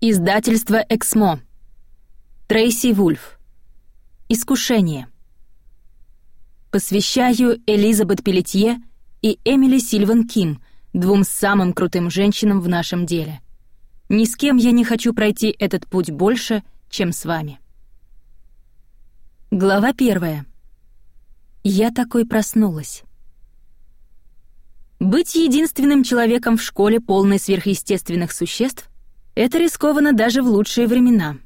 Издательство «Эксмо». Трейси Вульф. Искушение. Посвящаю Элизабет Пелетье и Эмили Сильван Ким, двум самым крутым женщинам в нашем деле. Ни с кем я не хочу пройти этот путь больше, чем с вами. Глава первая. Я такой проснулась. Быть единственным человеком в школе, полной сверхъестественных существ, это рискованно даже в лучшие времена.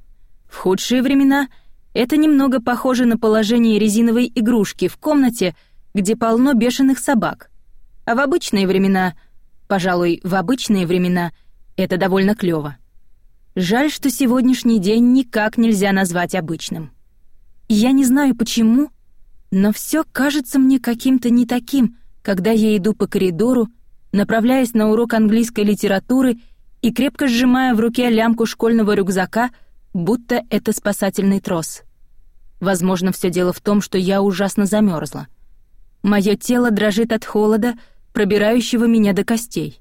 В худшие времена это немного похоже на положение резиновой игрушки в комнате, где полно бешеных собак. А в обычные времена, пожалуй, в обычные времена, это довольно клёво. Жаль, что сегодняшний день никак нельзя назвать обычным. Я не знаю почему, но всё кажется мне каким-то не таким — когда я иду по коридору, направляясь на урок английской литературы и крепко сжимая в руке лямку школьного рюкзака, будто это спасательный трос. Возможно, все дело в том, что я ужасно замерзла. Мое тело дрожит от холода, пробирающего меня до костей.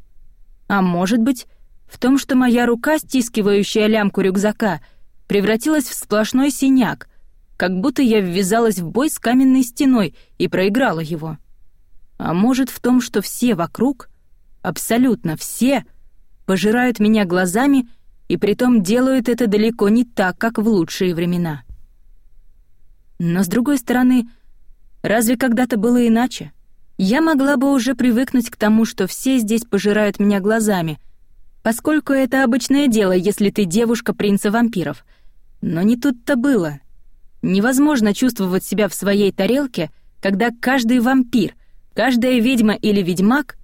А может быть, в том, что моя рука, стискивающая лямку рюкзака, превратилась в сплошной синяк, как будто я ввязалась в бой с каменной стеной и проиграла его. А может в том, что все вокруг, абсолютно все, пожирают меня глазами и притом делают это далеко не так, как в лучшие времена. Но с другой стороны, разве когда-то было иначе? Я могла бы уже привыкнуть к тому, что все здесь пожирают меня глазами, поскольку это обычное дело, если ты девушка принца вампиров. Но не тут-то было. Невозможно чувствовать себя в своей тарелке, когда каждый вампир, Каждая ведьма или ведьмак,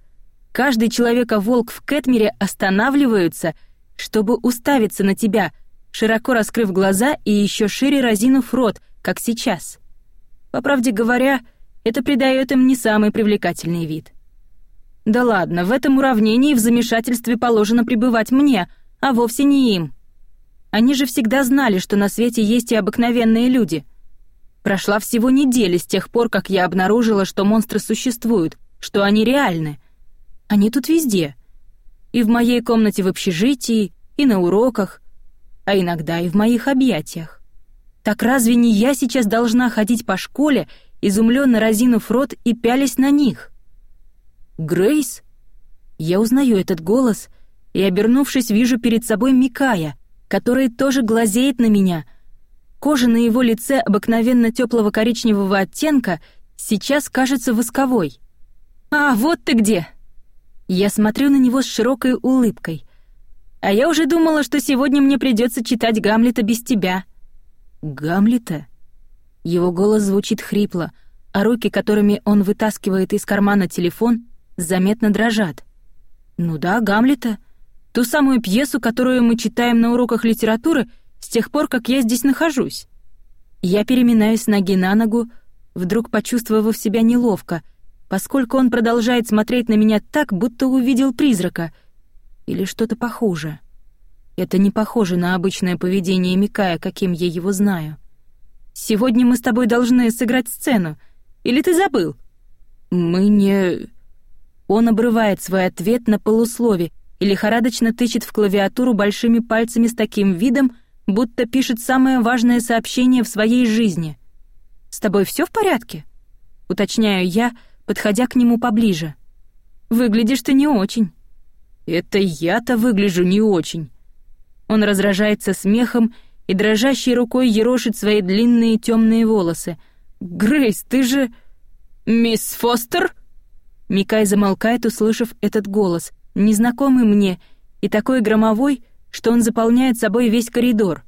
каждый человека-волк в Кэтмере останавливаются, чтобы уставиться на тебя, широко раскрыв глаза и еще шире разинув рот, как сейчас. По правде говоря, это придает им не самый привлекательный вид. Да ладно, в этом уравнении в замешательстве положено пребывать мне, а вовсе не им. Они же всегда знали, что на свете есть и обыкновенные люди — Прошла всего неделя с тех пор, как я обнаружила, что монстры существуют, что они реальны. Они тут везде. И в моей комнате в общежитии, и на уроках, а иногда и в моих объятиях. Так разве не я сейчас должна ходить по школе, изумленно разинув рот и пялясь на них? Грейс? Я узнаю этот голос и, обернувшись, вижу перед собой Микая, который тоже глазеет на меня — Кожа на его лице обыкновенно теплого коричневого оттенка сейчас кажется восковой. «А, вот ты где!» Я смотрю на него с широкой улыбкой. «А я уже думала, что сегодня мне придется читать Гамлета без тебя». «Гамлета?» Его голос звучит хрипло, а руки, которыми он вытаскивает из кармана телефон, заметно дрожат. «Ну да, Гамлета. Ту самую пьесу, которую мы читаем на уроках литературы — с тех пор, как я здесь нахожусь. Я переминаюсь ноги на ногу, вдруг почувствовав себя неловко, поскольку он продолжает смотреть на меня так, будто увидел призрака или что-то похуже. Это не похоже на обычное поведение Микая, каким я его знаю. Сегодня мы с тобой должны сыграть сцену. Или ты забыл? Мы не... Он обрывает свой ответ на полуслове и лихорадочно тычет в клавиатуру большими пальцами с таким видом, будто пишет самое важное сообщение в своей жизни. «С тобой все в порядке?» — уточняю я, подходя к нему поближе. «Выглядишь ты не очень». «Это я-то выгляжу не очень». Он раздражается смехом и дрожащей рукой ерошит свои длинные темные волосы. «Грейс, ты же...» «Мисс Фостер?» Микай замолкает, услышав этот голос, незнакомый мне и такой громовой, что он заполняет собой весь коридор.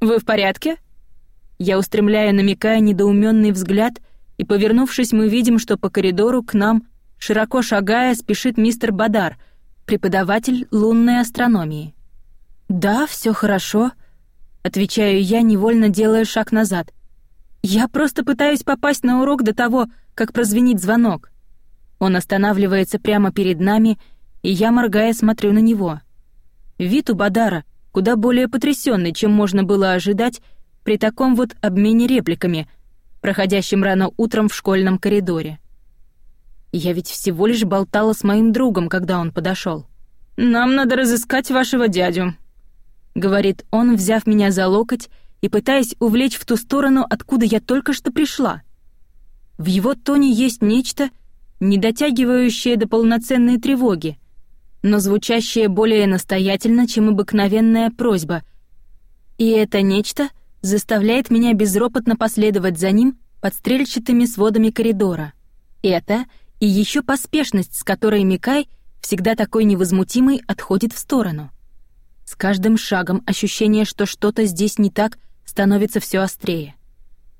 «Вы в порядке?» Я устремляю, намекая недоуменный взгляд, и, повернувшись, мы видим, что по коридору к нам, широко шагая, спешит мистер Бадар, преподаватель лунной астрономии. «Да, все хорошо», — отвечаю я, невольно делая шаг назад. «Я просто пытаюсь попасть на урок до того, как прозвенит звонок». Он останавливается прямо перед нами, и я, моргая, смотрю на него. Вид у Бадара куда более потрясенный, чем можно было ожидать при таком вот обмене репликами, проходящем рано утром в школьном коридоре. Я ведь всего лишь болтала с моим другом, когда он подошел. «Нам надо разыскать вашего дядю». — говорит он, взяв меня за локоть и пытаясь увлечь в ту сторону, откуда я только что пришла. В его тоне есть нечто, не дотягивающее до полноценной тревоги, но звучащее более настоятельно, чем обыкновенная просьба. И это нечто заставляет меня безропотно последовать за ним под стрельчатыми сводами коридора. Это и еще поспешность, с которой Микай, всегда такой невозмутимый, отходит в сторону. С каждым шагом ощущение, что что-то здесь не так, становится все острее.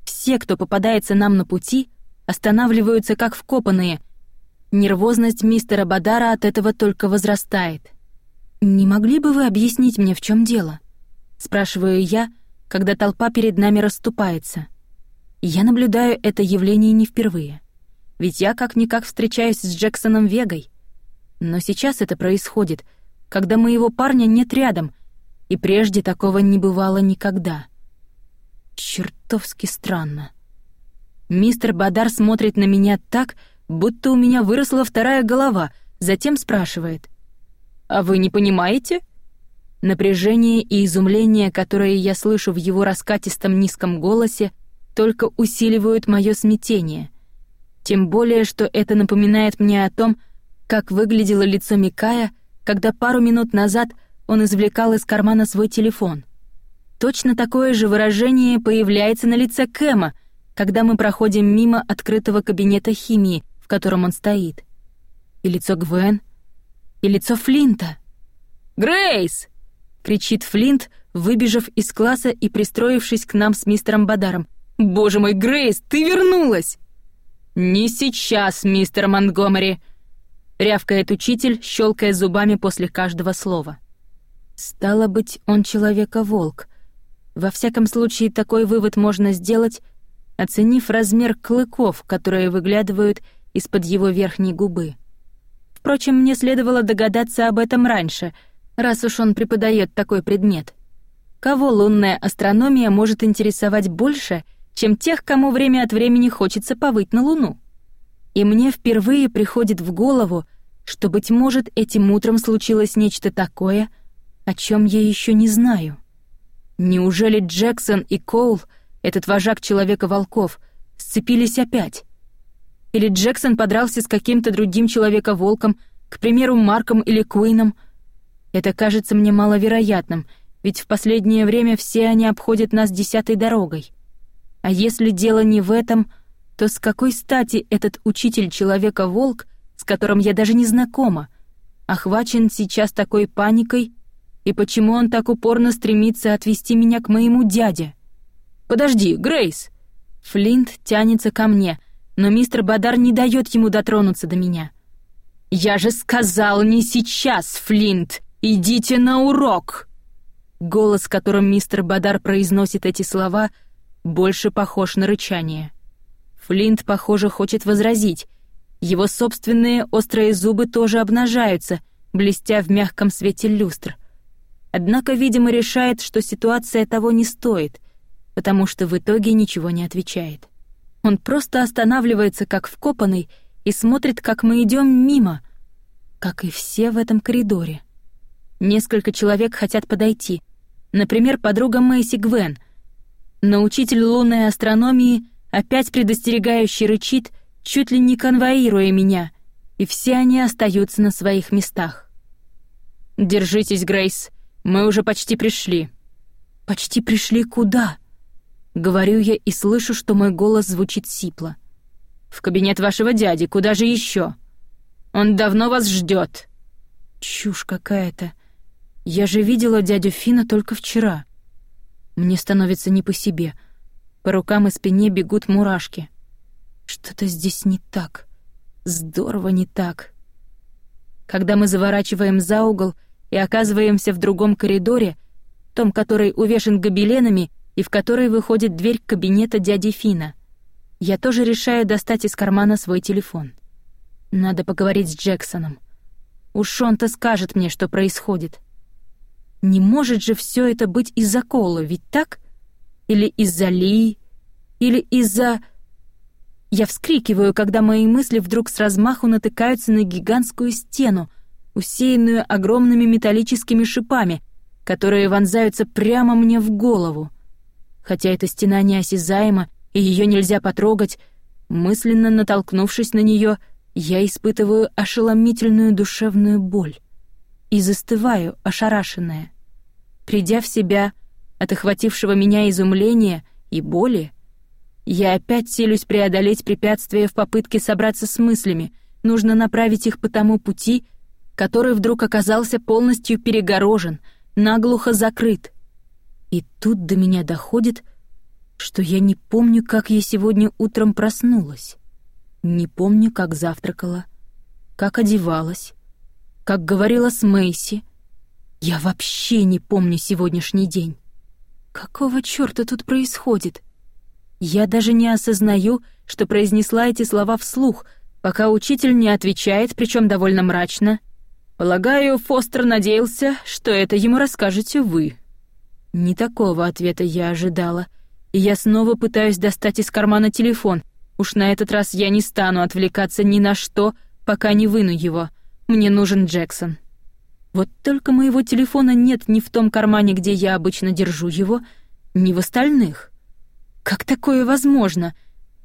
Все, кто попадается нам на пути, останавливаются как вкопанные. Нервозность мистера Бадара от этого только возрастает. «Не могли бы вы объяснить мне, в чем дело?» — спрашиваю я, когда толпа перед нами расступается. Я наблюдаю это явление не впервые. Ведь я как-никак встречаюсь с Джексоном Вегой. Но сейчас это происходит, когда моего парня нет рядом, и прежде такого не бывало никогда. Чертовски странно. Мистер Бадар смотрит на меня так, будто у меня выросла вторая голова, затем спрашивает. «А вы не понимаете?» Напряжение и изумление, которые я слышу в его раскатистом низком голосе, только усиливают мое смятение — тем более, что это напоминает мне о том, как выглядело лицо Микая, когда пару минут назад он извлекал из кармана свой телефон. Точно такое же выражение появляется на лице Кэма, когда мы проходим мимо открытого кабинета химии, в котором он стоит. И лицо Гвен, и лицо Флинта. «Грейс!» — кричит Флинт, выбежав из класса и пристроившись к нам с мистером Бадаром. «Боже мой, Грейс, ты вернулась!» «Не сейчас, мистер Монтгомери!» — рявкает учитель, щелкая зубами после каждого слова. «Стало быть, он человека-волк. Во всяком случае, такой вывод можно сделать, оценив размер клыков, которые выглядывают из-под его верхней губы. Впрочем, мне следовало догадаться об этом раньше, раз уж он преподает такой предмет. Кого лунная астрономия может интересовать больше — чем тех, кому время от времени хочется повыть на Луну. И мне впервые приходит в голову, что, быть может, этим утром случилось нечто такое, о чем я еще не знаю. Неужели Джексон и Коул, этот вожак Человека-волков, сцепились опять? Или Джексон подрался с каким-то другим Человека-волком, к примеру, Марком или Куином? Это кажется мне маловероятным, ведь в последнее время все они обходят нас десятой дорогой. А если дело не в этом, то с какой стати этот учитель человека-волк, с которым я даже не знакома, охвачен сейчас такой паникой, и почему он так упорно стремится отвести меня к моему дяде? Подожди, Грейс. Флинт тянется ко мне, но мистер Бадар не дает ему дотронуться до меня. Я же сказал не сейчас, Флинт. Идите на урок. Голос, которым мистер Бадар произносит эти слова, больше похож на рычание. Флинт, похоже, хочет возразить. Его собственные острые зубы тоже обнажаются, блестя в мягком свете люстр. Однако, видимо, решает, что ситуация того не стоит, потому что в итоге ничего не отвечает. Он просто останавливается, как вкопанный, и смотрит, как мы идем мимо, как и все в этом коридоре. Несколько человек хотят подойти. Например, подруга Мэйси Гвен — но учитель лунной астрономии опять предостерегающе рычит, чуть ли не конвоируя меня, и все они остаются на своих местах. «Держитесь, Грейс, мы уже почти пришли». «Почти пришли куда?» Говорю я и слышу, что мой голос звучит сипло. «В кабинет вашего дяди, куда же еще? Он давно вас ждет. Чушь какая-то. Я же видела дядю Фина только вчера. Мне становится не по себе. По рукам и спине бегут мурашки. Что-то здесь не так. Здорово не так. Когда мы заворачиваем за угол и оказываемся в другом коридоре, том, который увешан гобеленами и в который выходит дверь кабинета дяди Фина, я тоже решаю достать из кармана свой телефон. Надо поговорить с Джексоном. Уж он-то скажет мне, что происходит. Не может же все это быть из-за Кола, ведь так? Или из-за Ли? Или из-за... Я вскрикиваю, когда мои мысли вдруг с размаху натыкаются на гигантскую стену, усеянную огромными металлическими шипами, которые вонзаются прямо мне в голову. Хотя эта стена неосязаема, и ее нельзя потрогать, мысленно натолкнувшись на нее, я испытываю ошеломительную душевную боль и застываю, ошарашенная. Придя в себя от охватившего меня изумления и боли, я опять селюсь преодолеть препятствия в попытке собраться с мыслями. Нужно направить их по тому пути, который вдруг оказался полностью перегорожен, наглухо закрыт. И тут до меня доходит, что я не помню, как я сегодня утром проснулась. Не помню, как завтракала, как одевалась, как говорила с Мэйси. Я вообще не помню сегодняшний день. Какого чёрта тут происходит? Я даже не осознаю, что произнесла эти слова вслух, пока учитель не отвечает, причем довольно мрачно. «Полагаю, Фостер надеялся, что это ему расскажете вы». Не такого ответа я ожидала, и я снова пытаюсь достать из кармана телефон. Уж на этот раз я не стану отвлекаться ни на что, пока не выну его. Мне нужен Джексон. Вот только моего телефона нет ни в том кармане, где я обычно держу его, ни в остальных. Как такое возможно?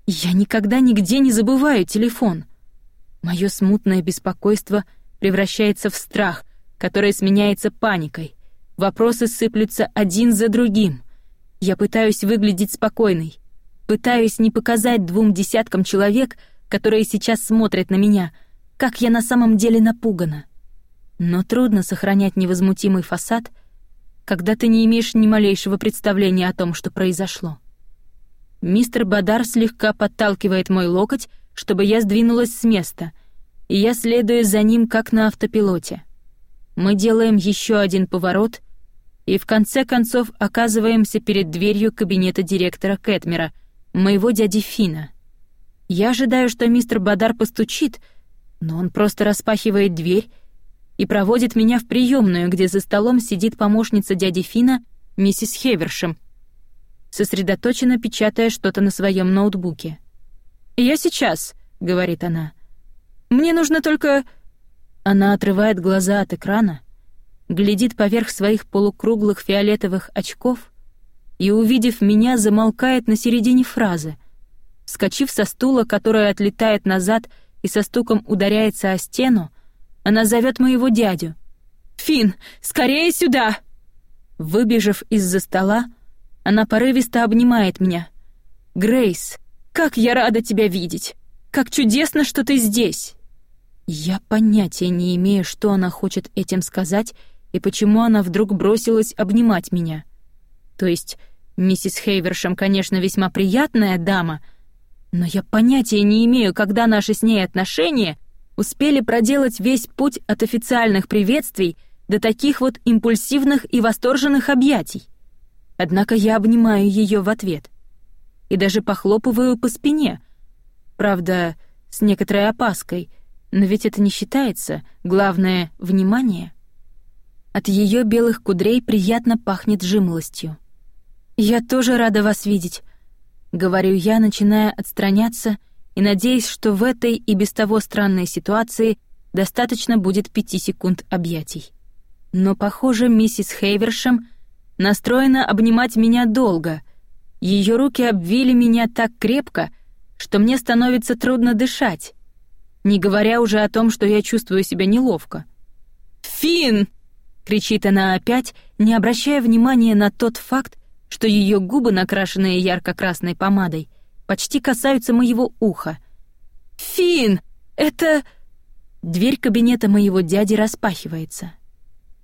Я никогда нигде не забываю телефон. Мое смутное беспокойство превращается в страх, который сменяется паникой. Вопросы сыплются один за другим. Я пытаюсь выглядеть спокойной, пытаюсь не показать двум десяткам человек, которые сейчас смотрят на меня, как я на самом деле напугана. Но трудно сохранять невозмутимый фасад, когда ты не имеешь ни малейшего представления о том, что произошло. Мистер Бадар слегка подталкивает мой локоть, чтобы я сдвинулась с места, и я следую за ним как на автопилоте. Мы делаем еще один поворот и в конце концов оказываемся перед дверью кабинета директора Кэтмера, моего дяди Фина. Я ожидаю, что мистер Бадар постучит, но он просто распахивает дверь и проводит меня в приемную, где за столом сидит помощница дяди Фина, миссис Хевершем, сосредоточенно печатая что-то на своем ноутбуке. «Я сейчас», — говорит она. «Мне нужно только...» Она отрывает глаза от экрана, глядит поверх своих полукруглых фиолетовых очков и, увидев меня, замолкает на середине фразы. Скочив со стула, который отлетает назад и со стуком ударяется о стену, она зовет моего дядю. «Фин, скорее сюда!» Выбежав из-за стола, она порывисто обнимает меня. «Грейс, как я рада тебя видеть! Как чудесно, что ты здесь!» Я понятия не имею, что она хочет этим сказать и почему она вдруг бросилась обнимать меня. То есть, миссис Хейвершем, конечно, весьма приятная дама, но я понятия не имею, когда наши с ней отношения успели проделать весь путь от официальных приветствий до таких вот импульсивных и восторженных объятий. Однако я обнимаю ее в ответ и даже похлопываю по спине. Правда, с некоторой опаской, но ведь это не считается, главное — внимание. От ее белых кудрей приятно пахнет жимолостью. «Я тоже рада вас видеть», — говорю я, начиная отстраняться и надеясь, что в этой и без того странной ситуации достаточно будет пяти секунд объятий. Но, похоже, миссис Хейвершем — настроена обнимать меня долго. Ее руки обвили меня так крепко, что мне становится трудно дышать, не говоря уже о том, что я чувствую себя неловко. «Фин!» — кричит она опять, не обращая внимания на тот факт, что ее губы, накрашенные ярко-красной помадой, почти касаются моего уха. «Фин! Это...» Дверь кабинета моего дяди распахивается.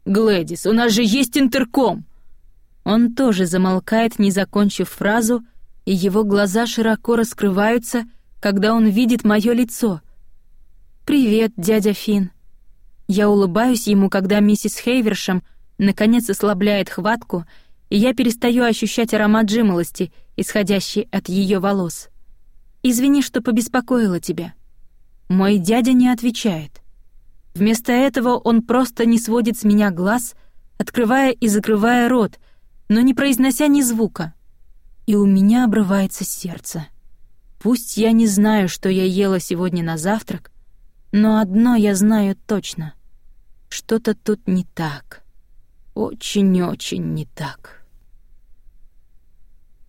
«Глэдис, у нас же есть интерком!» Он тоже замолкает, не закончив фразу, и его глаза широко раскрываются, когда он видит мое лицо. «Привет, дядя Фин. Я улыбаюсь ему, когда миссис Хейвершем наконец ослабляет хватку, и я перестаю ощущать аромат жимолости, исходящий от ее волос. «Извини, что побеспокоила тебя». Мой дядя не отвечает. Вместо этого он просто не сводит с меня глаз, открывая и закрывая рот — но не произнося ни звука. И у меня обрывается сердце. Пусть я не знаю, что я ела сегодня на завтрак, но одно я знаю точно. Что-то тут не так. Очень-очень не так.